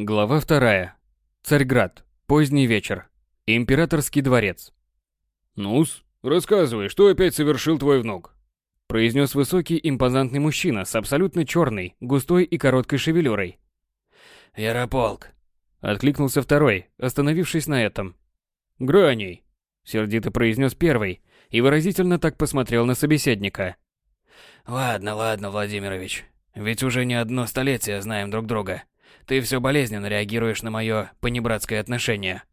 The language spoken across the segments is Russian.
Глава вторая. Царьград. Поздний вечер. Императорский дворец. «Ну-с, рассказывай, что опять совершил твой внук?» произнес высокий импозантный мужчина с абсолютно черной, густой и короткой шевелюрой. «Ярополк», — откликнулся второй, остановившись на этом. «Граней», — сердито произнес первый и выразительно так посмотрел на собеседника. «Ладно, ладно, Владимирович, ведь уже не одно столетие знаем друг друга. Ты все болезненно реагируешь на мое понебратское отношение.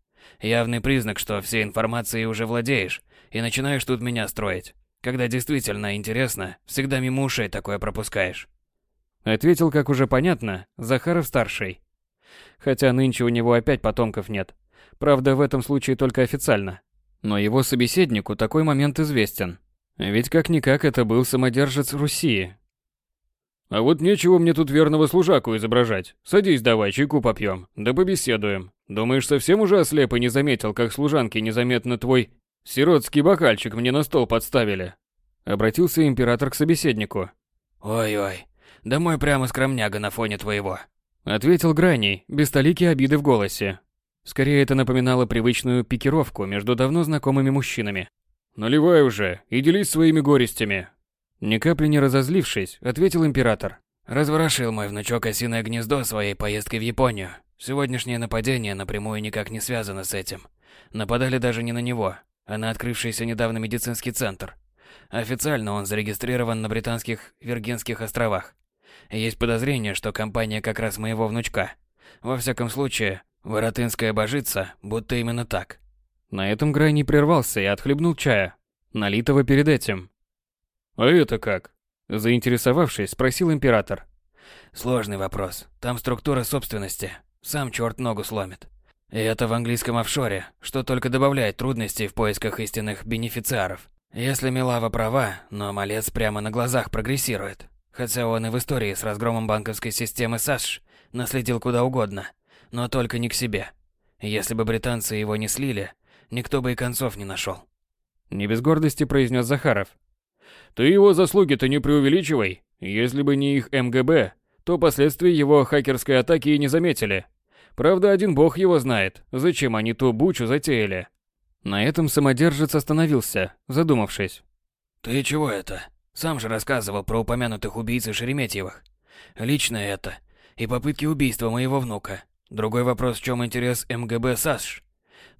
Явный признак, что всей информацией уже владеешь и начинаешь тут меня строить. Когда действительно интересно, всегда мимо ушей такое пропускаешь. Ответил, как уже понятно, Захаров-старший. Хотя нынче у него опять потомков нет. Правда, в этом случае только официально. Но его собеседнику такой момент известен. Ведь как-никак это был самодержец Руси, а вот нечего мне тут верного служаку изображать. Садись давай, чайку попьем, да побеседуем. Думаешь, совсем уже ослеп и не заметил, как служанки незаметно твой сиротский бокальчик мне на стол подставили?» Обратился император к собеседнику. «Ой-ой, да мой прямо скромняга на фоне твоего», Ответил Граней, без толики обиды в голосе. Скорее это напоминало привычную пикировку между давно знакомыми мужчинами. «Наливай уже и делись своими горестями, ни капли не разозлившись, ответил император. Разворошил мой внучок осиное гнездо своей поездкой в Японию. Сегодняшнее нападение напрямую никак не связано с этим. Нападали даже не на него, а на открывшийся недавно медицинский центр. Официально он зарегистрирован на британских Виргинских островах. Есть подозрение, что компания как раз моего внучка. Во всяком случае, Воротынская божится, будто именно так. На этом Грай не прервался и отхлебнул чая, налитого перед этим. «А это как?» Заинтересовавшись, спросил император. «Сложный вопрос. Там структура собственности. Сам черт ногу сломит. И это в английском офшоре, что только добавляет трудностей в поисках истинных бенефициаров. Если Милава права, но малец прямо на глазах прогрессирует. Хотя он и в истории с разгромом банковской системы САШ наследил куда угодно, но только не к себе. Если бы британцы его не слили, никто бы и концов не нашел. Не без гордости произнес Захаров. Ты его заслуги-то не преувеличивай. Если бы не их МГБ, то последствий его хакерской атаки и не заметили. Правда, один бог его знает, зачем они ту бучу затеяли. На этом самодержец остановился, задумавшись. «Ты чего это? Сам же рассказывал про упомянутых убийц и Шереметьевых. Лично это. И попытки убийства моего внука. Другой вопрос, в чем интерес МГБ САСШ?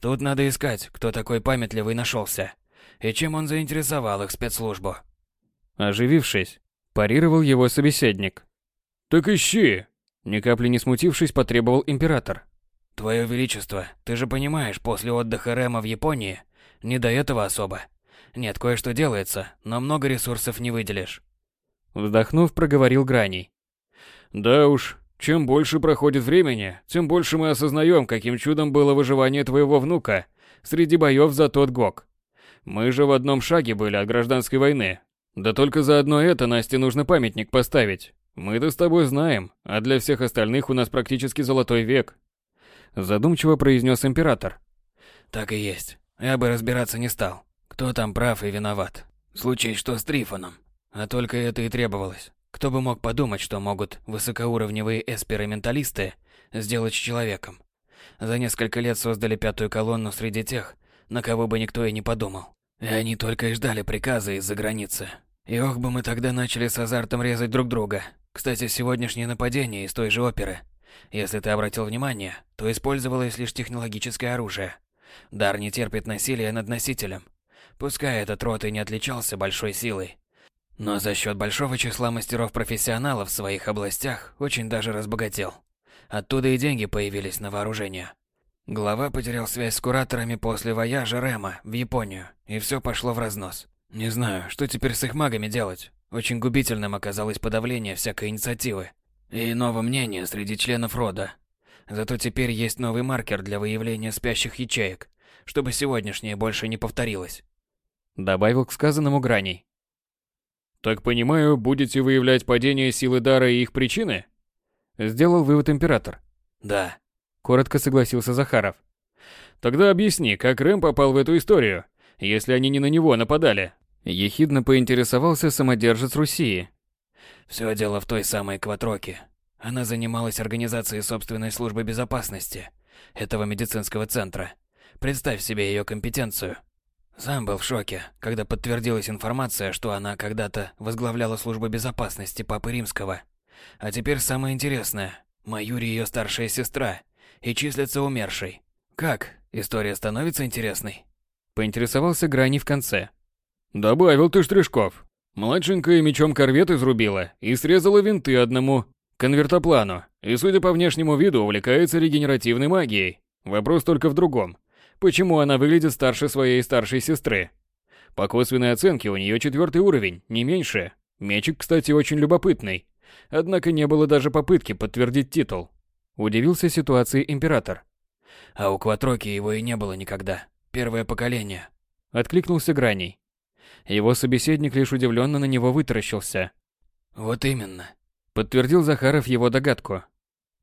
Тут надо искать, кто такой памятливый нашелся. И чем он заинтересовал их спецслужбу. Оживившись, парировал его собеседник. «Так ищи!» Ни капли не смутившись, потребовал император. «Твое Величество, ты же понимаешь, после отдыха Рема в Японии не до этого особо. Нет, кое-что делается, но много ресурсов не выделишь». Вздохнув, проговорил Граней. «Да уж, чем больше проходит времени, тем больше мы осознаем, каким чудом было выживание твоего внука среди боев за тот ГОК. Мы же в одном шаге были от гражданской войны, да только за одно это Насте нужно памятник поставить. Мы-то с тобой знаем, а для всех остальных у нас практически золотой век. Задумчиво произнес император. Так и есть. Я бы разбираться не стал. Кто там прав и виноват. Случай что с Трифоном. А только это и требовалось. Кто бы мог подумать, что могут высокоуровневые эсперименталисты сделать с человеком. За несколько лет создали пятую колонну среди тех, на кого бы никто и не подумал. И они только и ждали приказа из-за границы. И ох бы мы тогда начали с азартом резать друг друга. Кстати, сегодняшнее нападение из той же оперы. Если ты обратил внимание, то использовалось лишь технологическое оружие. Дар не терпит насилия над носителем. Пускай этот род и не отличался большой силой, но за счет большого числа мастеров-профессионалов в своих областях очень даже разбогател. Оттуда и деньги появились на вооружение. Глава потерял связь с кураторами после вояжа Рема в Японию, и все пошло в разнос. Не знаю, что теперь с их магами делать. Очень губительным оказалось подавление всякой инициативы и иного мнения среди членов рода. Зато теперь есть новый маркер для выявления спящих ячеек, чтобы сегодняшнее больше не повторилось. Добавил к сказанному граней. Так понимаю, будете выявлять падение силы дара и их причины? Сделал вывод император. Да. Коротко согласился Захаров. Тогда объясни, как Рэм попал в эту историю, если они не на него нападали. Ехидно поинтересовался самодержец Руси. Все дело в той самой Кватроке. Она занималась организацией собственной службы безопасности этого медицинского центра. Представь себе ее компетенцию. Сам был в шоке, когда подтвердилась информация, что она когда-то возглавляла службу безопасности Папы Римского. А теперь самое интересное. Маюри ее старшая сестра и числится умершей. Как? История становится интересной? Поинтересовался Грани в конце. Добавил ты штришков. Младшенькая мечом корвет изрубила и срезала винты одному конвертоплану. И, судя по внешнему виду, увлекается регенеративной магией. Вопрос только в другом. Почему она выглядит старше своей старшей сестры? По косвенной оценке у нее четвертый уровень, не меньше. Мечик, кстати, очень любопытный. Однако не было даже попытки подтвердить титул. Удивился ситуации император. А у Кватроки его и не было никогда. Первое поколение. Откликнулся Граней. Его собеседник лишь удивленно на него вытаращился. Вот именно. Подтвердил Захаров его догадку.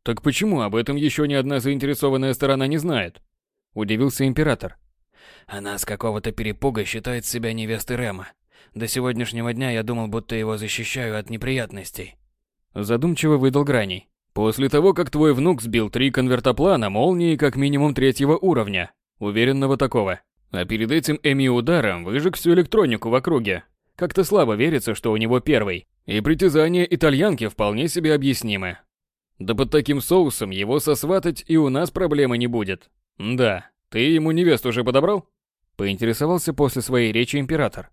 Так почему об этом еще ни одна заинтересованная сторона не знает? Удивился император. Она с какого-то перепуга считает себя невестой Рема. До сегодняшнего дня я думал, будто его защищаю от неприятностей. Задумчиво выдал Граней. После того, как твой внук сбил три конвертоплана молнии как минимум третьего уровня, уверенного такого. А перед этим Эми ударом выжег всю электронику в округе. Как-то слабо верится, что у него первый. И притязания итальянки вполне себе объяснимы. Да под таким соусом его сосватать и у нас проблемы не будет. Да, ты ему невесту уже подобрал? Поинтересовался после своей речи император.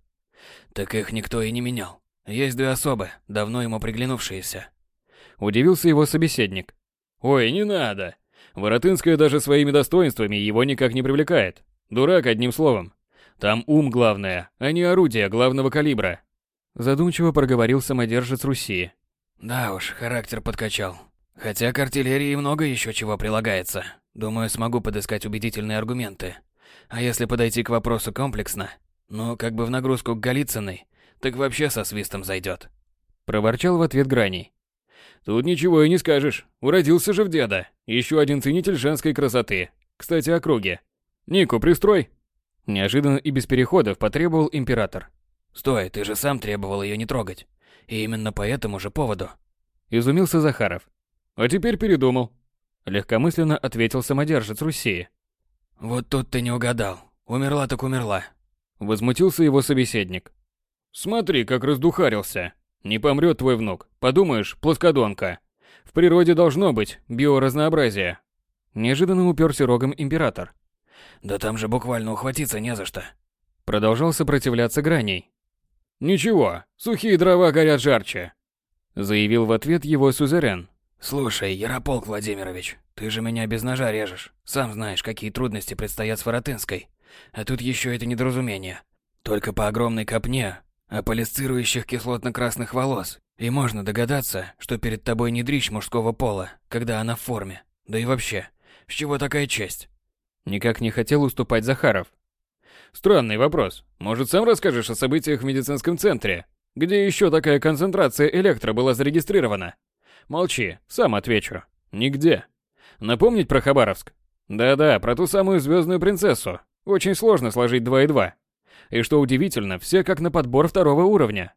Так их никто и не менял. Есть две особы, давно ему приглянувшиеся. Удивился его собеседник. Ой, не надо. Воротынская даже своими достоинствами его никак не привлекает. Дурак, одним словом. Там ум главное, а не орудие главного калибра. Задумчиво проговорил самодержец Руси. Да уж, характер подкачал. Хотя к артиллерии много еще чего прилагается. Думаю, смогу подыскать убедительные аргументы. А если подойти к вопросу комплексно, ну, как бы в нагрузку к Голицыной, так вообще со свистом зайдет. Проворчал в ответ Граней. Тут ничего и не скажешь. Уродился же в деда. Еще один ценитель женской красоты. Кстати, о круге. Нику, пристрой. Неожиданно и без переходов потребовал император. Стой, ты же сам требовал ее не трогать. И именно по этому же поводу. Изумился Захаров. А теперь передумал. Легкомысленно ответил самодержец Руси. Вот тут ты не угадал. Умерла так умерла. Возмутился его собеседник. Смотри, как раздухарился. Не помрет твой внук. Подумаешь, плоскодонка. В природе должно быть биоразнообразие. Неожиданно уперся рогом император. Да там же буквально ухватиться не за что. Продолжал сопротивляться Граней. Ничего, сухие дрова горят жарче. Заявил в ответ его сузерен. Слушай, Ярополк Владимирович, ты же меня без ножа режешь. Сам знаешь, какие трудности предстоят с Воротынской. А тут еще это недоразумение. Только по огромной копне аполисцирующих кислотно-красных волос. И можно догадаться, что перед тобой не дрищ мужского пола, когда она в форме. Да и вообще, с чего такая честь? Никак не хотел уступать Захаров. Странный вопрос. Может, сам расскажешь о событиях в медицинском центре? Где еще такая концентрация электро была зарегистрирована? Молчи, сам отвечу. Нигде. Напомнить про Хабаровск? Да-да, про ту самую звездную принцессу. Очень сложно сложить два и два. И что удивительно, все как на подбор второго уровня.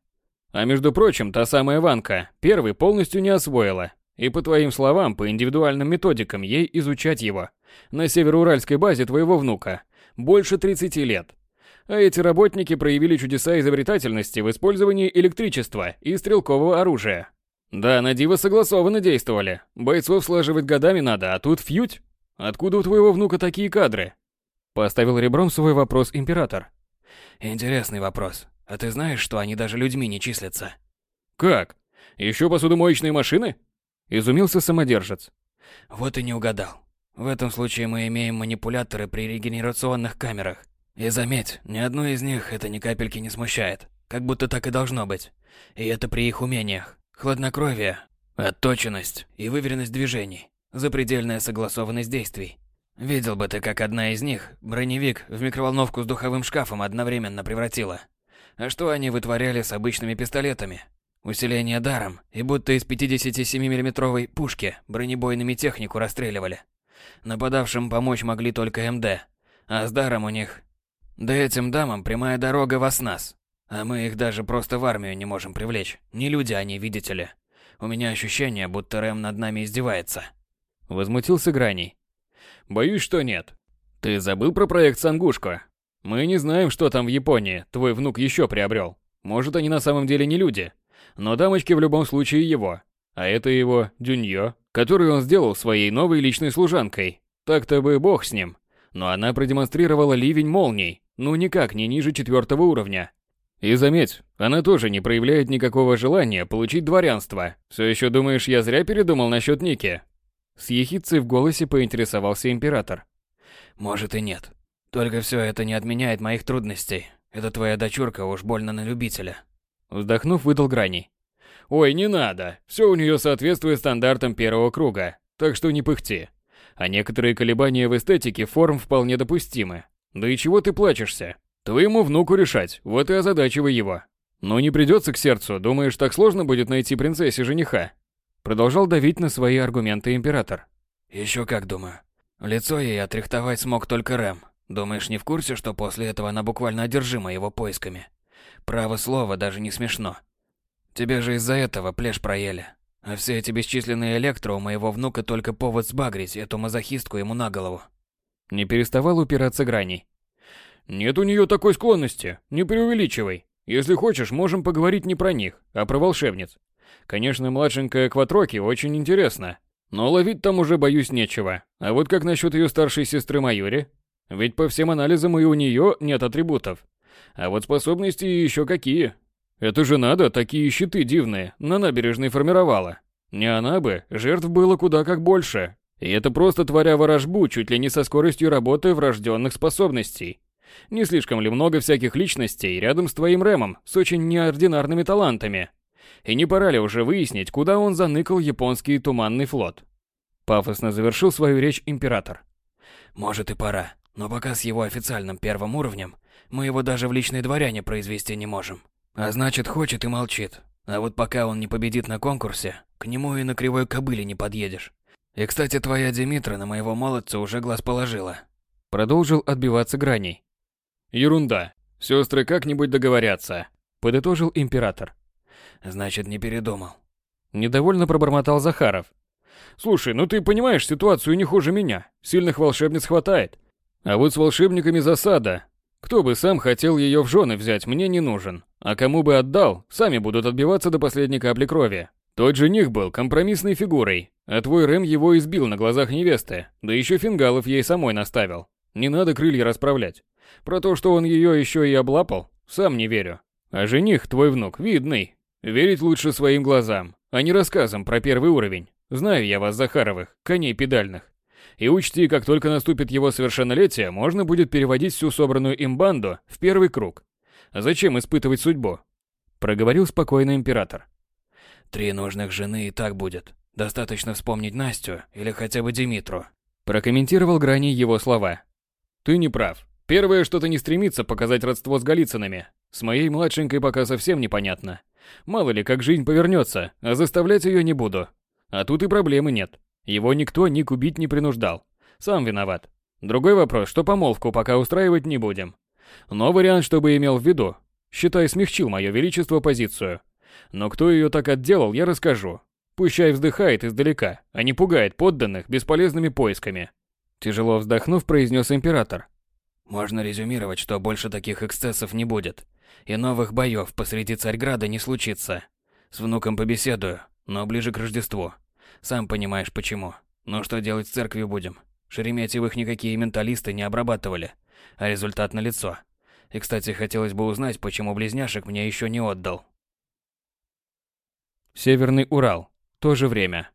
А между прочим, та самая Ванка первый полностью не освоила. И по твоим словам, по индивидуальным методикам ей изучать его. На североуральской базе твоего внука. Больше 30 лет. А эти работники проявили чудеса изобретательности в использовании электричества и стрелкового оружия. Да, на диво согласованно действовали. Бойцов слаживать годами надо, а тут фьють. Откуда у твоего внука такие кадры? Поставил ребром свой вопрос император. Интересный вопрос. А ты знаешь, что они даже людьми не числятся? Как? Еще посудомоечные машины? Изумился самодержец. Вот и не угадал. В этом случае мы имеем манипуляторы при регенерационных камерах. И заметь, ни одну из них это ни капельки не смущает. Как будто так и должно быть. И это при их умениях. Хладнокровие, отточенность и выверенность движений. Запредельная согласованность действий. Видел бы ты, как одна из них броневик в микроволновку с духовым шкафом одновременно превратила. А что они вытворяли с обычными пистолетами? Усиление даром, и будто из 57 миллиметровой пушки бронебойными технику расстреливали. Нападавшим помочь могли только МД, а с даром у них... Да этим дамам прямая дорога в ОСНАС. А мы их даже просто в армию не можем привлечь. Не люди они, видите ли. У меня ощущение, будто Рэм над нами издевается. Возмутился Граней. Боюсь, что нет. Ты забыл про проект Сангушко? Мы не знаем, что там в Японии твой внук еще приобрел. Может, они на самом деле не люди. Но дамочки в любом случае его. А это его Дюньё, которую он сделал своей новой личной служанкой. Так-то бы бог с ним. Но она продемонстрировала ливень молний, ну никак не ниже четвертого уровня. И заметь, она тоже не проявляет никакого желания получить дворянство. Все еще думаешь, я зря передумал насчет Ники? С ехицей в голосе поинтересовался император. Может и нет. Только все это не отменяет моих трудностей. Это твоя дочурка уж больно на любителя. Вздохнув, выдал Граней. Ой, не надо. Все у нее соответствует стандартам первого круга. Так что не пыхти. А некоторые колебания в эстетике форм вполне допустимы. Да и чего ты плачешься? Твоему внуку решать, вот и озадачивай его. Но не придется к сердцу, думаешь, так сложно будет найти принцессе жениха? Продолжал давить на свои аргументы император. Еще как думаю. Лицо ей отрихтовать смог только Рэм. Думаешь, не в курсе, что после этого она буквально одержима его поисками? Право слово, даже не смешно. Тебе же из-за этого плешь проели. А все эти бесчисленные электро у моего внука только повод сбагрить эту мазохистку ему на голову. Не переставал упираться граней. Нет у нее такой склонности, не преувеличивай. Если хочешь, можем поговорить не про них, а про волшебниц. Конечно, младшенькая Кватроки очень интересна, но ловить там уже, боюсь, нечего. А вот как насчет ее старшей сестры Майори? Ведь по всем анализам и у нее нет атрибутов. А вот способности еще какие. Это же надо, такие щиты дивные, на набережной формировала. Не она бы, жертв было куда как больше. И это просто творя ворожбу чуть ли не со скоростью работы врожденных способностей. Не слишком ли много всяких личностей рядом с твоим Рэмом с очень неординарными талантами? И не пора ли уже выяснить, куда он заныкал японский туманный флот? Пафосно завершил свою речь император. Может и пора, но пока с его официальным первым уровнем мы его даже в личной дворяне произвести не можем. А значит, хочет и молчит. А вот пока он не победит на конкурсе, к нему и на кривой кобыле не подъедешь. И, кстати, твоя Димитра на моего молодца уже глаз положила. Продолжил отбиваться граней. Ерунда. Сестры как-нибудь договорятся, подытожил император. Значит, не передумал. Недовольно пробормотал Захаров. Слушай, ну ты понимаешь ситуацию не хуже меня. Сильных волшебниц хватает. А вот с волшебниками засада. Кто бы сам хотел ее в жены взять, мне не нужен. А кому бы отдал, сами будут отбиваться до последней капли крови. Тот жених был компромиссной фигурой, а твой Рэм его избил на глазах невесты, да еще фингалов ей самой наставил. Не надо крылья расправлять. Про то, что он ее еще и облапал, сам не верю. А жених, твой внук, видный. Верить лучше своим глазам, а не рассказам про первый уровень. Знаю я вас, Захаровых, коней педальных. И учти, как только наступит его совершеннолетие, можно будет переводить всю собранную им банду в первый круг. Зачем испытывать судьбу? Проговорил спокойно император. Три нужных жены и так будет. Достаточно вспомнить Настю или хотя бы Димитру. Прокомментировал Грани его слова. Ты не прав. Первое, что-то не стремится показать родство с Голицынами. С моей младшенькой пока совсем непонятно. Мало ли, как жизнь повернется, а заставлять ее не буду. А тут и проблемы нет. Его никто ни кубить не принуждал. Сам виноват. Другой вопрос, что помолвку пока устраивать не будем. Но вариант, чтобы имел в виду. Считай, смягчил мое величество позицию. Но кто ее так отделал, я расскажу. Пущай вздыхает издалека, а не пугает подданных бесполезными поисками. Тяжело вздохнув, произнес император. Можно резюмировать, что больше таких эксцессов не будет. И новых боев посреди Царьграда не случится. С внуком побеседую, но ближе к Рождеству. Сам понимаешь почему. Но что делать с церковью будем? Шереметьевых никакие менталисты не обрабатывали. А результат налицо. И, кстати, хотелось бы узнать, почему близняшек мне еще не отдал. Северный Урал. То же время.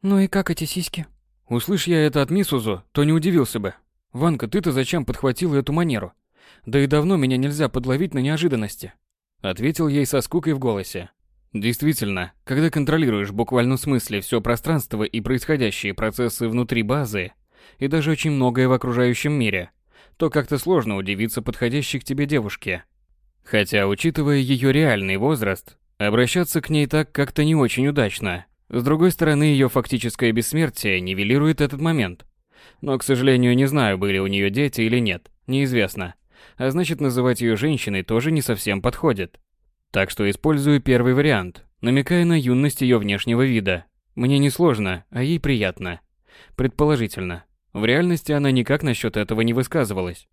Ну и как эти сиськи? Услышь я это от Мисузу, то не удивился бы. Ванка, ты-то зачем подхватила эту манеру? Да и давно меня нельзя подловить на неожиданности. Ответил ей со скукой в голосе. Действительно, когда контролируешь в смысле все пространство и происходящие процессы внутри базы, и даже очень многое в окружающем мире, то как-то сложно удивиться подходящей к тебе девушке. Хотя, учитывая ее реальный возраст, обращаться к ней так как-то не очень удачно. С другой стороны, ее фактическое бессмертие нивелирует этот момент. Но, к сожалению, не знаю, были у нее дети или нет, неизвестно. А значит, называть ее женщиной тоже не совсем подходит. Так что использую первый вариант, намекая на юность ее внешнего вида. Мне несложно, а ей приятно. Предположительно. В реальности она никак насчет этого не высказывалась.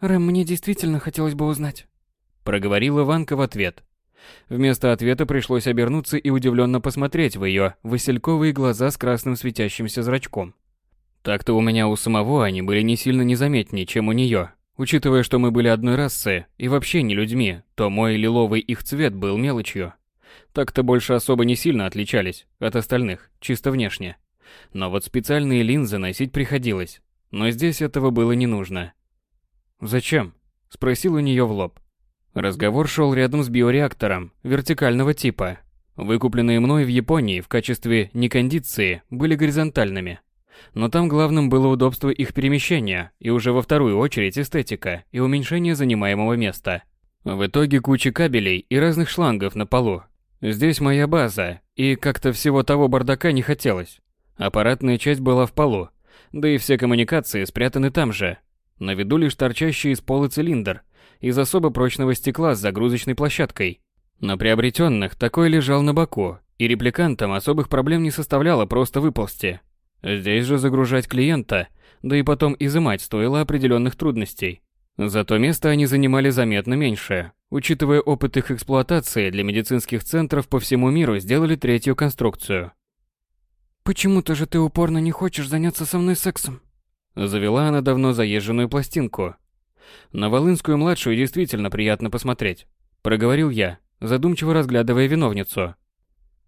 «Рэм, мне действительно хотелось бы узнать», — проговорила Ванка в ответ. Вместо ответа пришлось обернуться и удивленно посмотреть в ее васильковые глаза с красным светящимся зрачком. Так-то у меня у самого они были не сильно незаметнее, чем у нее. Учитывая, что мы были одной расы и вообще не людьми, то мой лиловый их цвет был мелочью. Так-то больше особо не сильно отличались от остальных, чисто внешне. Но вот специальные линзы носить приходилось. Но здесь этого было не нужно. «Зачем?» – спросил у нее в лоб. Разговор шел рядом с биореактором вертикального типа. Выкупленные мной в Японии в качестве некондиции были горизонтальными. Но там главным было удобство их перемещения и уже во вторую очередь эстетика и уменьшение занимаемого места. В итоге куча кабелей и разных шлангов на полу. Здесь моя база, и как-то всего того бардака не хотелось. Аппаратная часть была в полу, да и все коммуникации спрятаны там же. На виду лишь торчащий из пола цилиндр, из особо прочного стекла с загрузочной площадкой. На приобретенных такой лежал на боку, и репликантам особых проблем не составляло просто выползти. Здесь же загружать клиента, да и потом изымать стоило определенных трудностей. Зато место они занимали заметно меньше. Учитывая опыт их эксплуатации для медицинских центров по всему миру сделали третью конструкцию. «Почему-то же ты упорно не хочешь заняться со мной сексом?» Завела она давно заезженную пластинку, на Волынскую-младшую действительно приятно посмотреть, проговорил я, задумчиво разглядывая виновницу.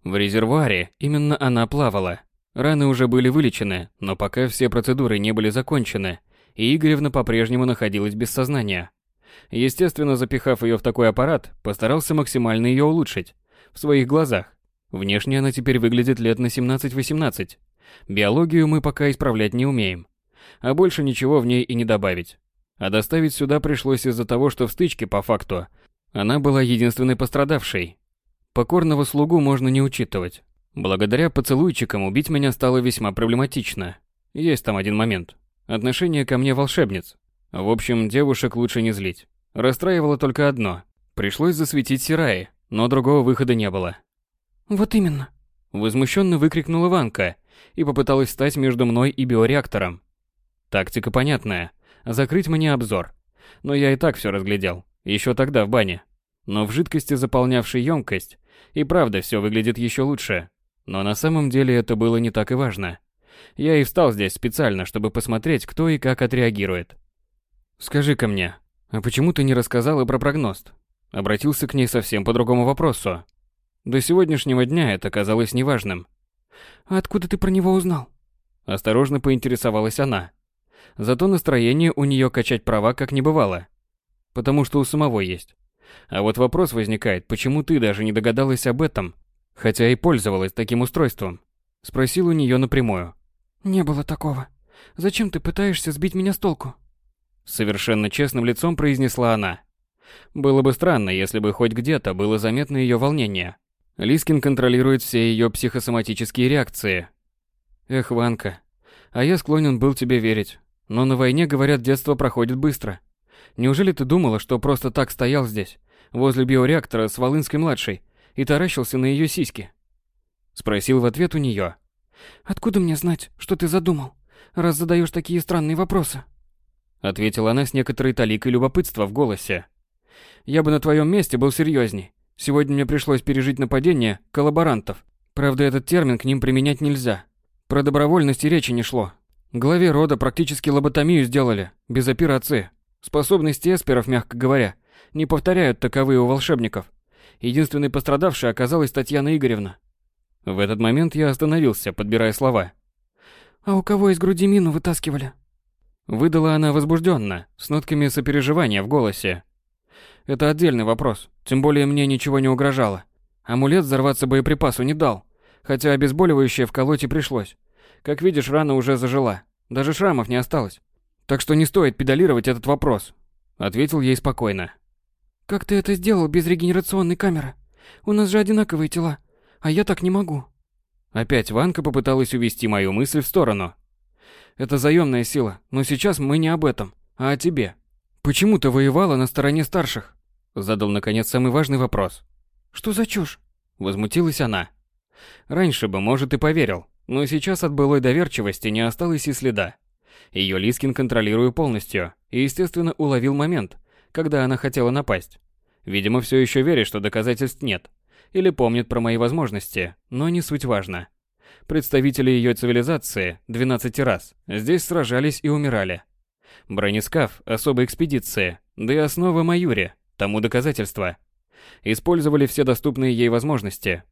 В резервуаре именно она плавала. Раны уже были вылечены, но пока все процедуры не были закончены, и Игоревна по-прежнему находилась без сознания. Естественно, запихав ее в такой аппарат, постарался максимально ее улучшить. В своих глазах. Внешне она теперь выглядит лет на 17-18. Биологию мы пока исправлять не умеем. А больше ничего в ней и не добавить. А доставить сюда пришлось из-за того, что в стычке, по факту, она была единственной пострадавшей. Покорного слугу можно не учитывать. Благодаря поцелуйчикам убить меня стало весьма проблематично. Есть там один момент. Отношение ко мне волшебниц. В общем, девушек лучше не злить. Расстраивало только одно. Пришлось засветить Сираи, но другого выхода не было. «Вот именно!» Возмущенно выкрикнула Ванка и попыталась встать между мной и биореактором. Тактика понятная – закрыть мне обзор. Но я и так все разглядел, еще тогда в бане. Но в жидкости, заполнявшей емкость, и правда все выглядит еще лучше. Но на самом деле это было не так и важно. Я и встал здесь специально, чтобы посмотреть, кто и как отреагирует. «Скажи-ка мне, а почему ты не рассказала про прогноз?» Обратился к ней совсем по другому вопросу. До сегодняшнего дня это казалось неважным. «А откуда ты про него узнал?» Осторожно поинтересовалась она. Зато настроение у нее качать права как не бывало. Потому что у самого есть. А вот вопрос возникает, почему ты даже не догадалась об этом, хотя и пользовалась таким устройством? Спросил у нее напрямую. Не было такого. Зачем ты пытаешься сбить меня с толку? Совершенно честным лицом произнесла она. Было бы странно, если бы хоть где-то было заметно ее волнение. Лискин контролирует все ее психосоматические реакции. Эх, Ванка, а я склонен был тебе верить. Но на войне, говорят, детство проходит быстро. Неужели ты думала, что просто так стоял здесь, возле биореактора с Волынской-младшей, и таращился на ее сиськи? Спросил в ответ у нее. «Откуда мне знать, что ты задумал, раз задаешь такие странные вопросы?» Ответила она с некоторой таликой любопытства в голосе. «Я бы на твоем месте был серьезней. Сегодня мне пришлось пережить нападение коллаборантов. Правда, этот термин к ним применять нельзя. Про добровольность и речи не шло. Главе рода практически лоботомию сделали, без операции. Способности эсперов, мягко говоря, не повторяют таковые у волшебников. Единственной пострадавшей оказалась Татьяна Игоревна. В этот момент я остановился, подбирая слова. «А у кого из груди мину вытаскивали?» Выдала она возбужденно, с нотками сопереживания в голосе. Это отдельный вопрос, тем более мне ничего не угрожало. Амулет взорваться боеприпасу не дал, хотя обезболивающее вколоть и пришлось. Как видишь, рана уже зажила. Даже шрамов не осталось. Так что не стоит педалировать этот вопрос. Ответил ей спокойно. Как ты это сделал без регенерационной камеры? У нас же одинаковые тела, а я так не могу. Опять Ванка попыталась увести мою мысль в сторону. Это заемная сила, но сейчас мы не об этом, а о тебе. Почему ты воевала на стороне старших? Задал наконец самый важный вопрос. Что за чушь? Возмутилась она. Раньше бы, может, и поверил, но сейчас от былой доверчивости не осталось и следа. Ее Лискин контролирую полностью и, естественно, уловил момент, когда она хотела напасть. Видимо, все еще верит, что доказательств нет. Или помнит про мои возможности, но не суть важно. Представители ее цивилизации 12 раз здесь сражались и умирали. Бронескаф особой экспедиции, да и основы Маюри, тому доказательства. Использовали все доступные ей возможности.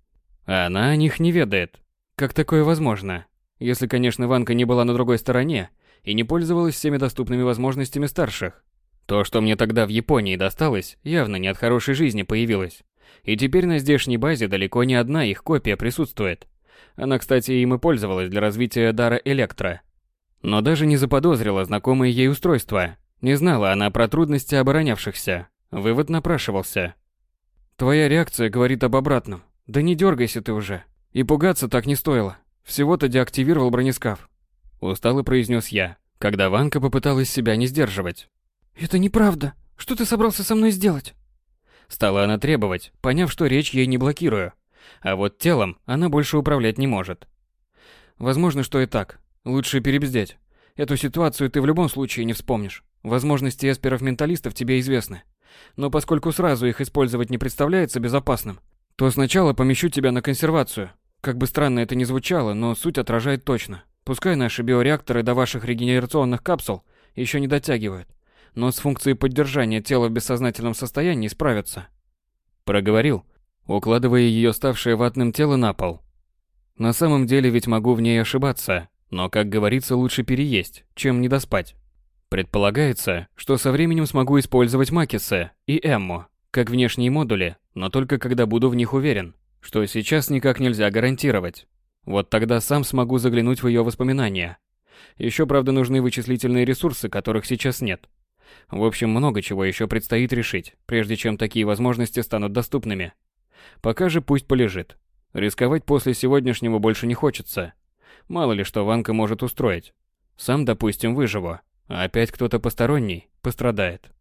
А она о них не ведает. Как такое возможно? Если, конечно, Ванка не была на другой стороне и не пользовалась всеми доступными возможностями старших. То, что мне тогда в Японии досталось, явно не от хорошей жизни появилось. И теперь на здешней базе далеко не одна их копия присутствует. Она, кстати, им и пользовалась для развития дара электро. Но даже не заподозрила знакомое ей устройство. Не знала она про трудности оборонявшихся. Вывод напрашивался. Твоя реакция говорит об обратном. Да не дергайся ты уже. И пугаться так не стоило. Всего-то деактивировал бронескаф. Устало произнес я, когда Ванка попыталась себя не сдерживать. «Это неправда. Что ты собрался со мной сделать?» Стала она требовать, поняв, что речь ей не блокирую. А вот телом она больше управлять не может. Возможно, что и так. Лучше перебздеть. Эту ситуацию ты в любом случае не вспомнишь. Возможности эсперов-менталистов тебе известны. Но поскольку сразу их использовать не представляется безопасным, то сначала помещу тебя на консервацию. Как бы странно это ни звучало, но суть отражает точно. Пускай наши биореакторы до ваших регенерационных капсул еще не дотягивают, но с функцией поддержания тела в бессознательном состоянии справятся. Проговорил, укладывая ее ставшее ватным тело на пол. На самом деле ведь могу в ней ошибаться, но, как говорится, лучше переесть, чем недоспать. Предполагается, что со временем смогу использовать Макиса и Эмму как внешние модули, но только когда буду в них уверен, что сейчас никак нельзя гарантировать. Вот тогда сам смогу заглянуть в ее воспоминания. Еще, правда, нужны вычислительные ресурсы, которых сейчас нет. В общем, много чего еще предстоит решить, прежде чем такие возможности станут доступными. Пока же пусть полежит. Рисковать после сегодняшнего больше не хочется. Мало ли что Ванка может устроить. Сам, допустим, выживу, а опять кто-то посторонний пострадает.